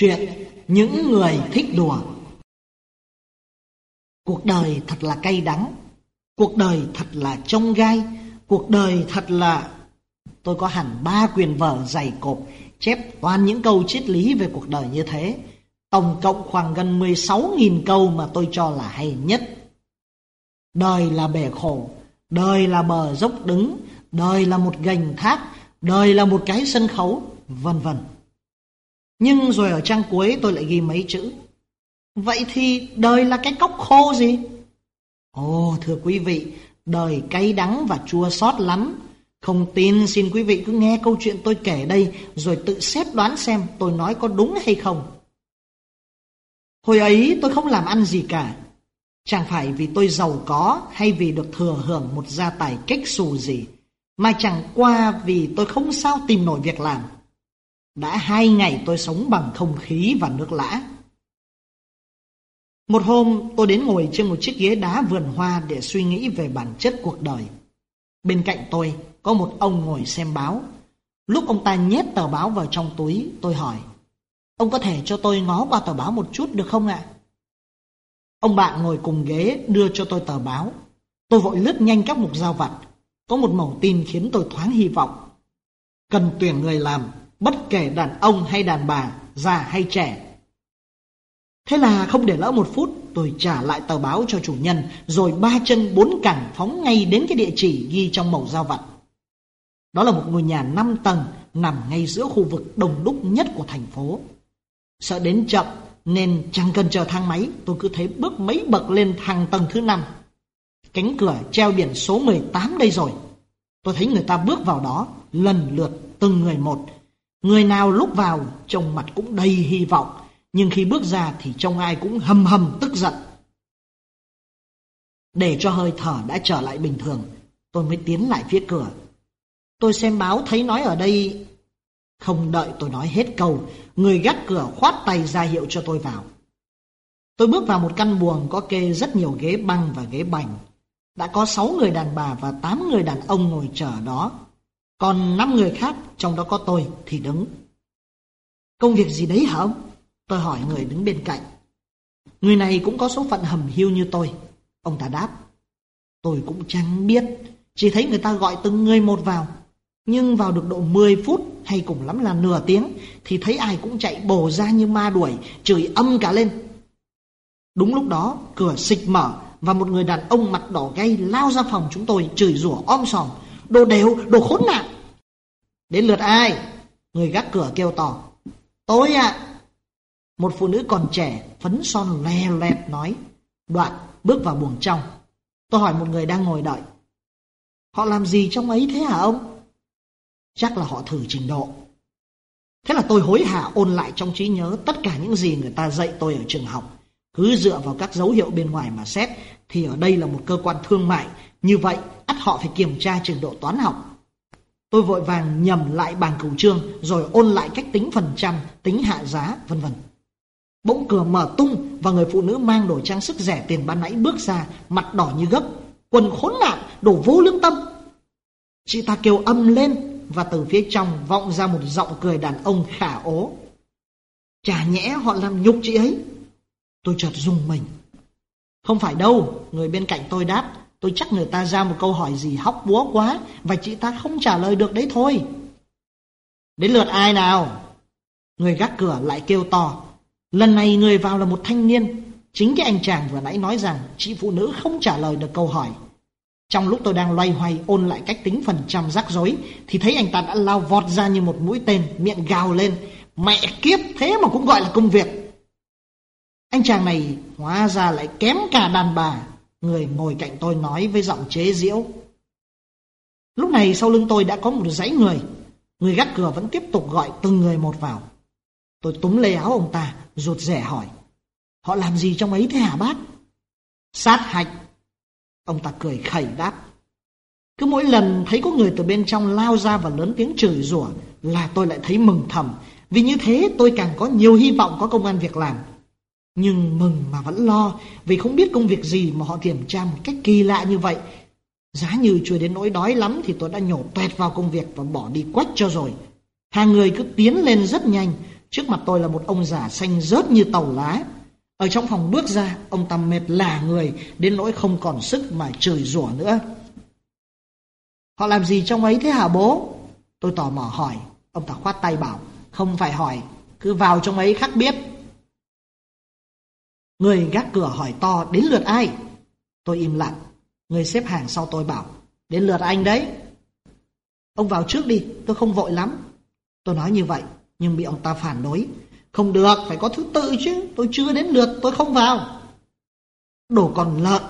Chuyện những người thích đùa. Cuộc đời thật là cay đắng, Cuộc đời thật là trông gai, Cuộc đời thật là, Tôi có hẳn ba quyền vở dày cộp Chép toàn những câu triết lý về cuộc đời như thế. Tổng cộng khoảng gần 16.000 câu mà tôi cho là hay nhất. Đời là bể khổ, Đời là bờ dốc đứng, Đời là một gành thác, Đời là một cái sân khấu, Vân vân nhưng rồi ở trang cuối tôi lại ghi mấy chữ. Vậy thì đời là cái cốc khô gì? Ồ thưa quý vị, đời cay đắng và chua xót lắm. Không tin xin quý vị cứ nghe câu chuyện tôi kể đây rồi tự xét đoán xem tôi nói có đúng hay không. Hồi ấy tôi không làm ăn gì cả. Chẳng phải vì tôi giàu có hay vì được thừa hưởng một gia tài cách xù gì, mà chẳng qua vì tôi không sao tìm nổi việc làm. Đã hai ngày tôi sống bằng không khí và nước lã. Một hôm tôi đến ngồi trên một chiếc ghế đá vườn hoa để suy nghĩ về bản chất cuộc đời. Bên cạnh tôi có một ông ngồi xem báo. Lúc ông ta nhét tờ báo vào trong túi, tôi hỏi. Ông có thể cho tôi ngó qua tờ báo một chút được không ạ? Ông bạn ngồi cùng ghế đưa cho tôi tờ báo. Tôi vội lướt nhanh các mục giao vặt. Có một mẩu tin khiến tôi thoáng hy vọng. Cần tuyển người làm bất kể đàn ông hay đàn bà, già hay trẻ. Thế là không để lỡ một phút, tôi trả lại tờ báo cho chủ nhân, rồi ba chân bốn cẳng phóng ngay đến cái địa chỉ ghi trong mẩu giao vặt. Đó là một ngôi nhà năm tầng nằm ngay giữa khu vực đông đúc nhất của thành phố. Sợ đến chậm nên chẳng cần chờ thang máy, tôi cứ thế bước mấy bậc lên thang tầng thứ năm. Cánh cửa treo biển số 18 đây rồi. Tôi thấy người ta bước vào đó, lần lượt từng người một, Người nào lúc vào trông mặt cũng đầy hy vọng, nhưng khi bước ra thì trông ai cũng hầm hầm tức giận. Để cho hơi thở đã trở lại bình thường, tôi mới tiến lại phía cửa. Tôi xem báo thấy nói ở đây... Không đợi tôi nói hết câu, người gác cửa khoát tay ra hiệu cho tôi vào. Tôi bước vào một căn buồng có kê rất nhiều ghế băng và ghế bành. Đã có 6 người đàn bà và 8 người đàn ông ngồi chờ đó. Còn năm người khác, trong đó có tôi, thì đứng. Công việc gì đấy hả ông? Tôi hỏi người đứng bên cạnh. Người này cũng có số phận hầm hiu như tôi. Ông ta đáp. Tôi cũng chẳng biết, chỉ thấy người ta gọi từng người một vào. Nhưng vào được độ 10 phút hay cùng lắm là nửa tiếng thì thấy ai cũng chạy bổ ra như ma đuổi, chửi âm cả lên. Đúng lúc đó, cửa xịch mở và một người đàn ông mặt đỏ gay lao ra phòng chúng tôi chửi rủa om sòm. Đồ đều, đồ khốn nạn. Đến lượt ai? Người gác cửa kêu to. Tôi ạ. Một phụ nữ còn trẻ, phấn son le lẹt nói. Đoạn bước vào buồng trong. Tôi hỏi một người đang ngồi đợi. Họ làm gì trong ấy thế hả ông? Chắc là họ thử trình độ. Thế là tôi hối hả ôn lại trong trí nhớ tất cả những gì người ta dạy tôi ở trường học. Cứ dựa vào các dấu hiệu bên ngoài mà xét thì ở đây là một cơ quan thương mại. Như vậy, ắt họ phải kiểm tra trình độ toán học. Tôi vội vàng nhầm lại bảng cửu trương rồi ôn lại cách tính phần trăm, tính hạ giá, vân vân. Bỗng cửa mở tung và người phụ nữ mang đồ trang sức rẻ tiền ban nãy bước ra, mặt đỏ như gấp, quần khốn nạn, đổ vô lương tâm. Chị ta kêu âm lên và từ phía trong vọng ra một giọng cười đàn ông khả ố. Chả nhẽ họ làm nhục chị ấy. Tôi chợt rung mình. Không phải đâu, người bên cạnh tôi đáp, Tôi chắc người ta ra một câu hỏi gì hóc búa quá Và chị ta không trả lời được đấy thôi. Đến lượt ai nào? Người gác cửa lại kêu to. Lần này người vào là một thanh niên. Chính cái anh chàng vừa nãy nói rằng Chị phụ nữ không trả lời được câu hỏi. Trong lúc tôi đang loay hoay ôn lại cách tính phần trăm rắc rối, Thì thấy anh ta đã lao vọt ra như một mũi tên, Miệng gào lên. Mẹ kiếp, thế mà cũng gọi là công việc. Anh chàng này hóa ra lại kém cả đàn bà. Người ngồi cạnh tôi nói với giọng chế giễu. Lúc này sau lưng tôi đã có một dãy người. Người gác cửa vẫn tiếp tục gọi từng người một vào. Tôi túm lấy áo ông ta, rụt rẻ hỏi. Họ làm gì trong ấy thế hả bác? Sát hạch. Ông ta cười khẩy đáp. Cứ mỗi lần thấy có người từ bên trong lao ra và lớn tiếng chửi rủa là tôi lại thấy mừng thầm. Vì như thế tôi càng có nhiều hy vọng có công an việc làm. Nhưng mừng mà vẫn lo vì không biết công việc gì mà họ kiểm tra một cách kỳ lạ như vậy. Giá như chưa đến nỗi đói lắm thì tôi đã nhổ tuẹt vào công việc và bỏ đi quách cho rồi. Hàng người cứ tiến lên rất nhanh. Trước mặt tôi là một ông già xanh rớt như tàu lá. Ở trong phòng bước ra, ông ta mệt lả người đến nỗi không còn sức mà chửi rủa nữa. Họ làm gì trong ấy thế hả bố? Tôi tò mò hỏi. Ông ta khoát tay bảo, không phải hỏi, cứ vào trong ấy khắc biết. Người gác cửa hỏi to, đến lượt ai? Tôi im lặng. Người xếp hàng sau tôi bảo, đến lượt anh đấy. Ông vào trước đi, tôi không vội lắm. Tôi nói như vậy, nhưng bị ông ta phản đối. Không được, phải có thứ tự chứ, tôi chưa đến lượt, tôi không vào. đồ còn lợn,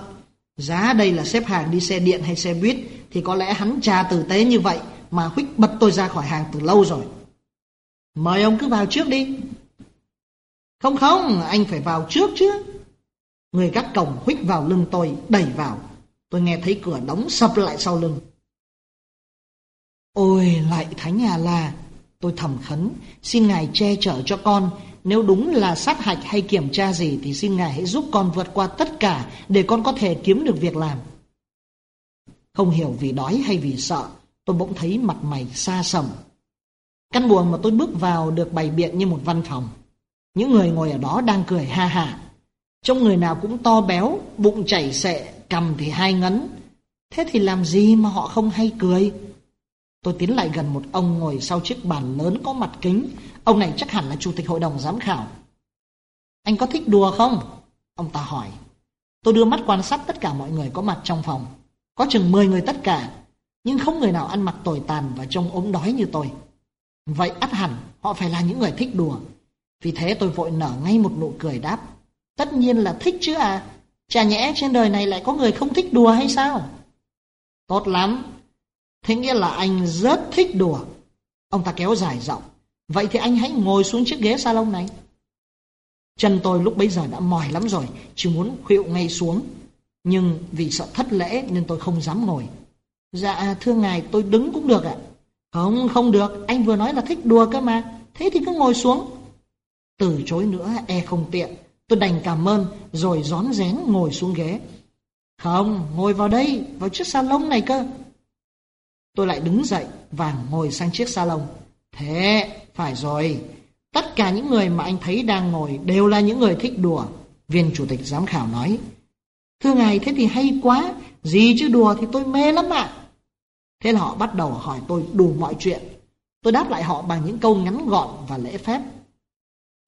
giá đây là xếp hàng đi xe điện hay xe buýt, thì có lẽ hắn trà tử tế như vậy mà huých bật tôi ra khỏi hàng từ lâu rồi. Mời ông cứ vào trước đi. Không không, anh phải vào trước chứ. Người gác cổng huých vào lưng tôi, đẩy vào. Tôi nghe thấy cửa đóng sập lại sau lưng. Ôi, lại Thánh nhà La, tôi thầm khấn, xin Ngài che chở cho con. Nếu đúng là sát hạch hay kiểm tra gì thì xin Ngài hãy giúp con vượt qua tất cả để con có thể kiếm được việc làm. Không hiểu vì đói hay vì sợ, tôi bỗng thấy mặt mày xa sầm. Căn buồng mà tôi bước vào được bày biện như một văn phòng. Những người ngồi ở đó đang cười ha hả. Trong người nào cũng to béo, bụng chảy xệ, cầm thì hai ngấn. Thế thì làm gì mà họ không hay cười? Tôi tiến lại gần một ông ngồi sau chiếc bàn lớn có mặt kính. Ông này chắc hẳn là chủ tịch hội đồng giám khảo. Anh có thích đùa không? Ông ta hỏi. Tôi đưa mắt quan sát tất cả mọi người có mặt trong phòng. Có chừng 10 người tất cả, nhưng không người nào ăn mặc tồi tàn và trông ốm đói như tôi. Vậy ắt hẳn họ phải là những người thích đùa. Vì thế tôi vội nở ngay một nụ cười đáp. Tất nhiên là thích chứ à. Chả nhẽ trên đời này lại có người không thích đùa hay sao? Tốt lắm. Thế nghĩa là anh rất thích đùa. Ông ta kéo dài giọng. Vậy thì anh hãy ngồi xuống chiếc ghế salon này. Chân tôi lúc bấy giờ đã mỏi lắm rồi, chỉ muốn khuỵu ngay xuống. Nhưng vì sợ thất lễ nên tôi không dám ngồi. Dạ thưa ngài tôi đứng cũng được ạ. Không, không được, anh vừa nói là thích đùa cơ mà. Thế thì cứ ngồi xuống. Từ chối nữa e không tiện. Tôi đành cảm ơn rồi rón rén ngồi xuống ghế. Không, ngồi vào đây, vào chiếc salon này cơ. Tôi lại đứng dậy và ngồi sang chiếc salon. Thế, phải rồi. Tất cả những người mà anh thấy đang ngồi đều là những người thích đùa. Viên chủ tịch giám khảo nói. Thưa ngài, thế thì hay quá. Gì chứ đùa thì tôi mê lắm ạ. Thế là họ bắt đầu hỏi tôi đủ mọi chuyện. Tôi đáp lại họ bằng những câu ngắn gọn và lễ phép.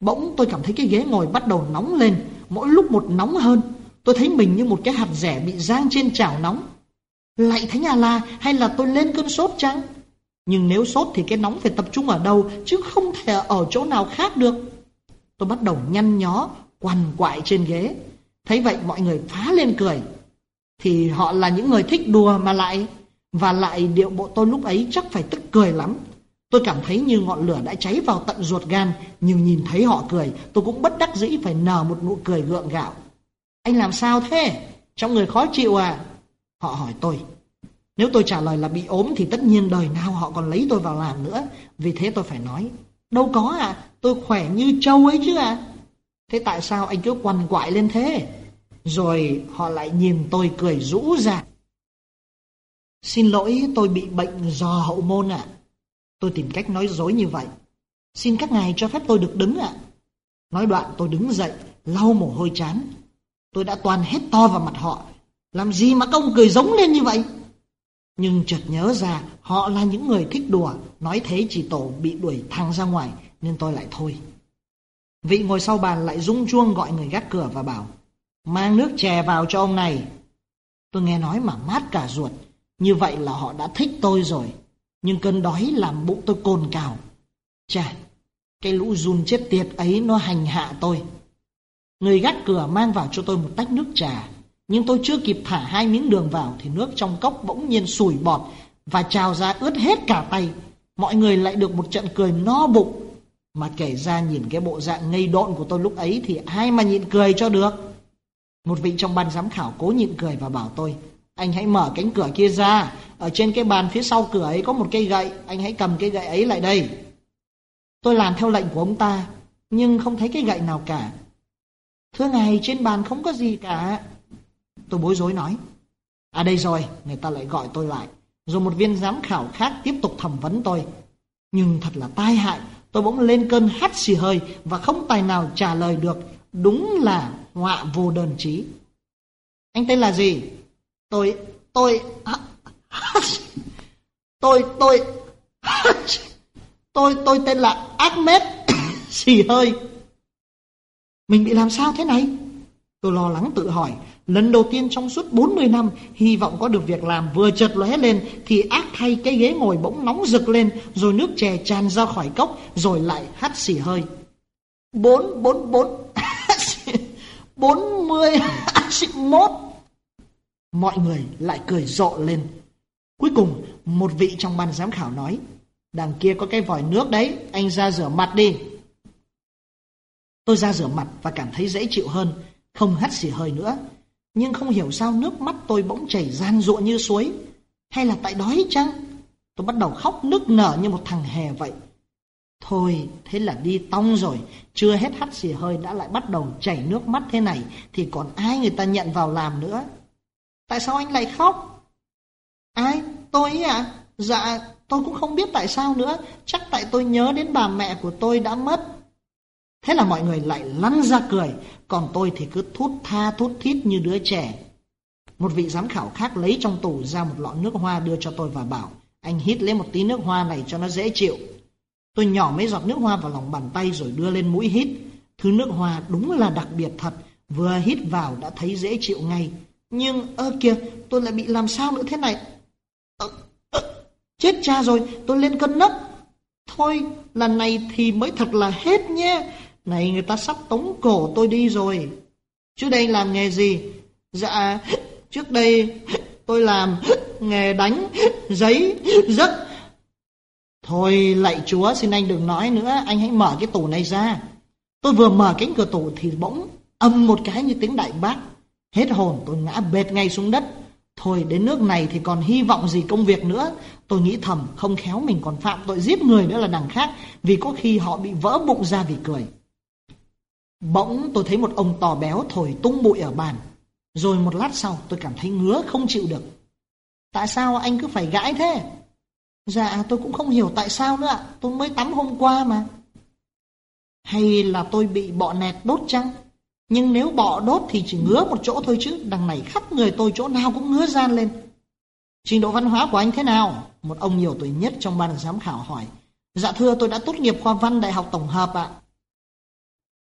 Bỗng tôi cảm thấy cái ghế ngồi bắt đầu nóng lên, mỗi lúc một nóng hơn. Tôi thấy mình như một cái hạt rẻ bị rang trên chảo nóng. Lại thấy nhà la hay là tôi lên cơn sốt chăng? Nhưng nếu sốt thì cái nóng phải tập trung ở đâu chứ không thể ở chỗ nào khác được. Tôi bắt đầu nhăn nhó, quằn quại trên ghế. Thấy vậy mọi người phá lên cười. Thì họ là những người thích đùa mà lại và lại điệu bộ tôi lúc ấy chắc phải tức cười lắm. Tôi cảm thấy như ngọn lửa đã cháy vào tận ruột gan, nhưng nhìn thấy họ cười, tôi cũng bất đắc dĩ phải nở một nụ cười gượng gạo. Anh làm sao thế? Trong người khó chịu à? Họ hỏi tôi. Nếu tôi trả lời là bị ốm thì tất nhiên đời nào họ còn lấy tôi vào làm nữa. Vì thế tôi phải nói. Đâu có à, tôi khỏe như trâu ấy chứ à. Thế tại sao anh cứ quằn quại lên thế? Rồi họ lại nhìn tôi cười rũ rạc. Xin lỗi tôi bị bệnh giò hậu môn ạ. Tôi tìm cách nói dối như vậy. Xin các ngài cho phép tôi được đứng ạ. Nói đoạn tôi đứng dậy, lau mồ hôi chán. Tôi đã toàn hết to vào mặt họ. Làm gì mà công cười giống lên như vậy? Nhưng chợt nhớ ra họ là những người thích đùa. Nói thế chỉ tổ bị đuổi thẳng ra ngoài nên tôi lại thôi. Vị ngồi sau bàn lại rung chuông gọi người gác cửa và bảo Mang nước chè vào cho ông này. Tôi nghe nói mà mát cả ruột. Như vậy là họ đã thích tôi rồi. Nhưng cơn đói làm bụng tôi cồn cào. Chà, cái lũ run chết tiệt ấy nó hành hạ tôi. Người gác cửa mang vào cho tôi một tách nước trà. Nhưng tôi chưa kịp thả hai miếng đường vào thì nước trong cốc bỗng nhiên sủi bọt và trào ra ướt hết cả tay. Mọi người lại được một trận cười no bụng. Mà kể ra nhìn cái bộ dạng ngây độn của tôi lúc ấy thì ai mà nhịn cười cho được. Một vị trong ban giám khảo cố nhịn cười và bảo tôi anh hãy mở cánh cửa kia ra. Ở trên cái bàn phía sau cửa ấy có một cây gậy. Anh hãy cầm cái gậy ấy lại đây. Tôi làm theo lệnh của ông ta, Nhưng không thấy cái gậy nào cả. Thưa ngài, trên bàn không có gì cả. Tôi bối rối nói. À đây rồi, Người ta lại gọi tôi lại. Rồi một viên giám khảo khác tiếp tục thẩm vấn tôi. Nhưng thật là tai hại. Tôi bỗng lên cơn hắt xì hơi Và không tài nào trả lời được. Đúng là họa vô đơn trí Anh tên là gì? Tôi, tôi Tôi, tôi Tôi, tôi tên là Ahmed Xì hơi. Mình bị làm sao thế này? Tôi lo lắng tự hỏi. Lần đầu tiên trong suốt 40 năm Hy vọng có được việc làm vừa chợt lóe lên Thì ác thay cái ghế ngồi bỗng nóng rực lên Rồi nước chè tràn ra khỏi cốc Rồi lại hắt xì hơi. Bốn, bốn, bốn bốn mươi mốt. Mọi người lại cười rộ lên. Cuối cùng một vị trong ban giám khảo nói Đằng kia có cái vòi nước đấy Anh ra rửa mặt đi. Tôi ra rửa mặt và cảm thấy dễ chịu hơn Không hắt xì hơi nữa. Nhưng không hiểu sao nước mắt tôi bỗng chảy gian ruộng như suối. Hay là tại đói chăng? Tôi bắt đầu khóc nức nở như một thằng hè vậy. Thôi, thế là đi tong rồi, chưa hết hắt xì hơi đã lại bắt đầu chảy nước mắt thế này, thì còn ai người ta nhận vào làm nữa. Tại sao anh lại khóc? Ai? Tôi ấy à? Dạ, tôi cũng không biết tại sao nữa, chắc tại tôi nhớ đến bà mẹ của tôi đã mất. Thế là mọi người lại lăn ra cười, còn tôi thì cứ thút tha thút thít như đứa trẻ. Một vị giám khảo khác lấy trong tủ ra một lọ nước hoa đưa cho tôi và bảo, anh hít lấy một tí nước hoa này cho nó dễ chịu. Tôi nhỏ mấy giọt nước hoa vào lòng bàn tay rồi đưa lên mũi hít. Thứ nước hoa đúng là đặc biệt thật, vừa hít vào đã thấy dễ chịu ngay. Nhưng, ơ kìa, tôi lại bị làm sao nữa thế này? Ờ, ờ, chết cha rồi, tôi lên cân nấc. Thôi, lần này thì mới thật là hết nhé. Này người ta sắp tống cổ tôi đi rồi. Trước đây làm nghề gì? Dạ, trước đây tôi làm nghề đánh giấy rất Thôi lạy chúa xin anh đừng nói nữa Anh hãy mở cái tủ này ra Tôi vừa mở cánh cửa tủ thì bỗng âm một cái như tiếng đại bác Hết hồn, tôi ngã bệt ngay xuống đất. Thôi, đến nước này thì còn hy vọng gì công việc nữa? Tôi nghĩ thầm, không khéo mình còn phạm tội giết người nữa là đằng khác, Vì có khi họ bị vỡ bụng ra vì cười. Bỗng tôi thấy một ông to béo thổi tung bụi ở bàn. Rồi một lát sau, tôi cảm thấy ngứa không chịu được. Tại sao anh cứ phải gãi thế? Dạ tôi cũng không hiểu tại sao nữa ạ. Tôi mới tắm hôm qua mà. Hay là tôi bị bọ nẹt đốt chăng? Nhưng nếu bỏ đốt thì chỉ ngứa một chỗ thôi chứ, Đằng này khắp người tôi chỗ nào cũng ngứa gian lên Trình độ văn hóa của anh thế nào Một ông nhiều tuổi nhất trong ban giám khảo hỏi Dạ thưa, tôi đã tốt nghiệp khoa văn đại học tổng hợp ạ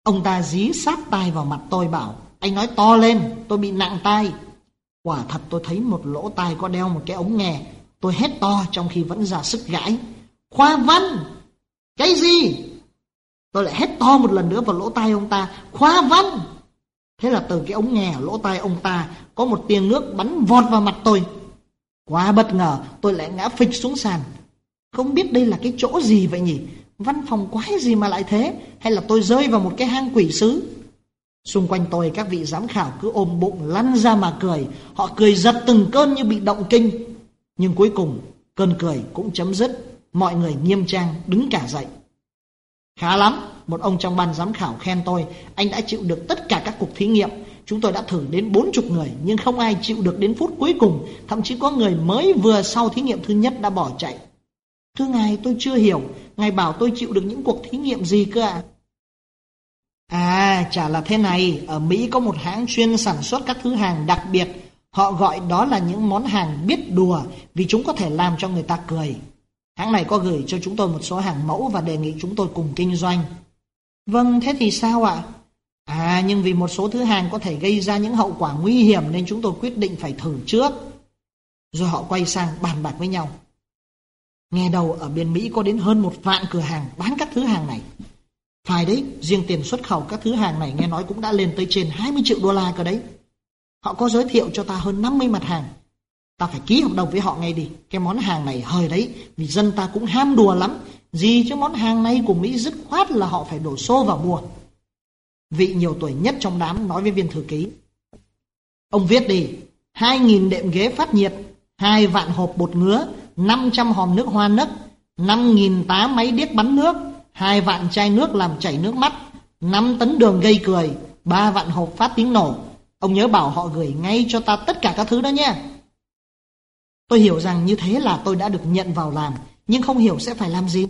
Ông ta dí sát tai vào mặt tôi bảo, Anh nói to lên, tôi bị nặng tai Quả thật tôi thấy một lỗ tai có đeo một cái ống nghe Tôi hét to trong khi vẫn ra sức gãi. Khoa văn! Cái gì? Tôi lại hét to một lần nữa vào lỗ tai ông ta. khóa văn! Thế là từ cái ống nghe ở lỗ tai ông ta, có một tia nước bắn vọt vào mặt tôi. Quá bất ngờ, tôi lại ngã phịch xuống sàn. Không biết đây là cái chỗ gì vậy nhỉ? Văn phòng quái gì mà lại thế? Hay là tôi rơi vào một cái hang quỷ sứ? Xung quanh tôi, các vị giám khảo cứ ôm bụng lăn ra mà cười. Họ cười giật từng cơn như bị động kinh. Nhưng cuối cùng, cơn cười cũng chấm dứt Mọi người nghiêm trang đứng cả dậy Khá lắm, Một ông trong ban giám khảo khen tôi, Anh đã chịu được tất cả các cuộc thí nghiệm. Chúng tôi đã thử đến bốn chục người, Nhưng không ai chịu được đến phút cuối cùng. Thậm chí có người mới vừa sau thí nghiệm thứ nhất đã bỏ chạy. Thưa ngài, tôi chưa hiểu. Ngài bảo tôi chịu được những cuộc thí nghiệm gì cơ ạ? À chả là thế này. Ở Mỹ có một hãng chuyên sản xuất các thứ hàng đặc biệt. Họ gọi đó là những món hàng biết đùa, vì chúng có thể làm cho người ta cười. Hãng này có gửi cho chúng tôi một số hàng mẫu và đề nghị chúng tôi cùng kinh doanh. Vâng, thế thì sao ạ? À, nhưng vì một số thứ hàng có thể gây ra những hậu quả nguy hiểm nên chúng tôi quyết định phải thử trước. Rồi họ quay sang bàn bạc với nhau. Nghe đầu ở bên Mỹ có đến hơn một vạn cửa hàng bán các thứ hàng này. Phải đấy, riêng tiền xuất khẩu các thứ hàng này nghe nói cũng đã lên tới trên 20 triệu đô la cơ đấy. Họ có giới thiệu cho ta hơn 50 mặt hàng. Ta phải ký hợp đồng với họ ngay đi. Cái món hàng này hơi đấy, vì dân ta cũng ham đùa lắm. Gì chứ món hàng này của Mỹ dứt khoát là họ phải đổ xô vào mua. Vị nhiều tuổi nhất trong đám nói với viên thư ký. Ông viết đi, 2.000 đệm ghế phát nhiệt, hai vạn hộp bột ngứa, 500 hòm nước hoa nấc, 5.000 tá máy điếc bắn nước, hai vạn chai nước làm chảy nước mắt, 5 tấn đường gây cười, ba vạn hộp phát tiếng nổ. Ông nhớ bảo họ gửi ngay cho ta tất cả các thứ đó nhé. Tôi hiểu rằng như thế là tôi đã được nhận vào làm, nhưng không hiểu sẽ phải làm gì.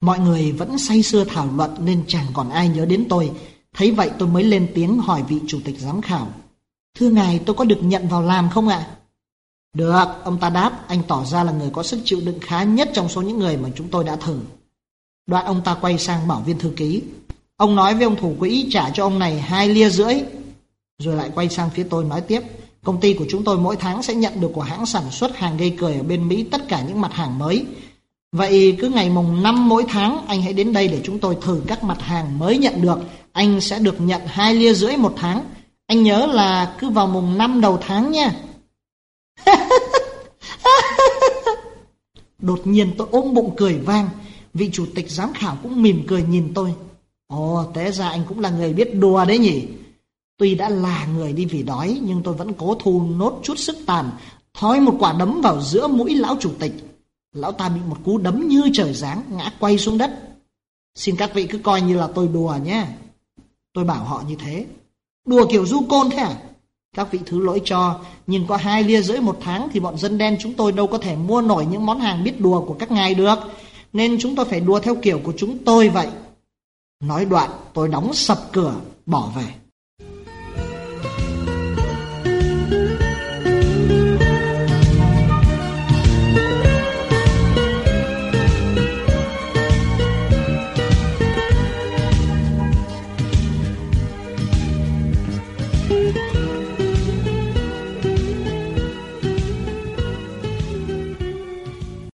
Mọi người vẫn say sưa thảo luận nên chẳng còn ai nhớ đến tôi. Thấy vậy tôi mới lên tiếng hỏi vị chủ tịch giám khảo. Thưa ngài tôi có được nhận vào làm không ạ? Được, ông ta đáp, anh tỏ ra là người có sức chịu đựng khá nhất trong số những người mà chúng tôi đã thử. Đoạn ông ta quay sang bảo viên thư ký. Ông nói với ông thủ quỹ trả cho ông này hai lia rưỡi. Rồi lại quay sang phía tôi nói tiếp. Công ty của chúng tôi mỗi tháng sẽ nhận được của hãng sản xuất hàng gây cười ở bên Mỹ tất cả những mặt hàng mới. Vậy cứ ngày mùng 5 mỗi tháng anh hãy đến đây để chúng tôi thử các mặt hàng mới nhận được. Anh sẽ được nhận hai lia rưỡi một tháng. Anh nhớ là cứ vào mùng 5 đầu tháng nha. Đột nhiên tôi ôm bụng cười vang. Vị chủ tịch giám khảo cũng mỉm cười nhìn tôi. Ồ, té ra anh cũng là người biết đùa đấy nhỉ. Tuy đã là người đi vì đói, nhưng tôi vẫn cố thu nốt chút sức tàn, thói một quả đấm vào giữa mũi lão chủ tịch. Lão ta bị một cú đấm như trời giáng, ngã quay xuống đất. Xin các vị cứ coi như là tôi đùa nhé. Tôi bảo họ như thế. Đùa kiểu du côn thế à? Các vị thứ lỗi cho, nhưng có hai lia rưỡi một tháng thì bọn dân đen chúng tôi đâu có thể mua nổi những món hàng biết đùa của các ngài được. Nên chúng tôi phải đùa theo kiểu của chúng tôi vậy. Nói đoạn, tôi đóng sập cửa, bỏ về.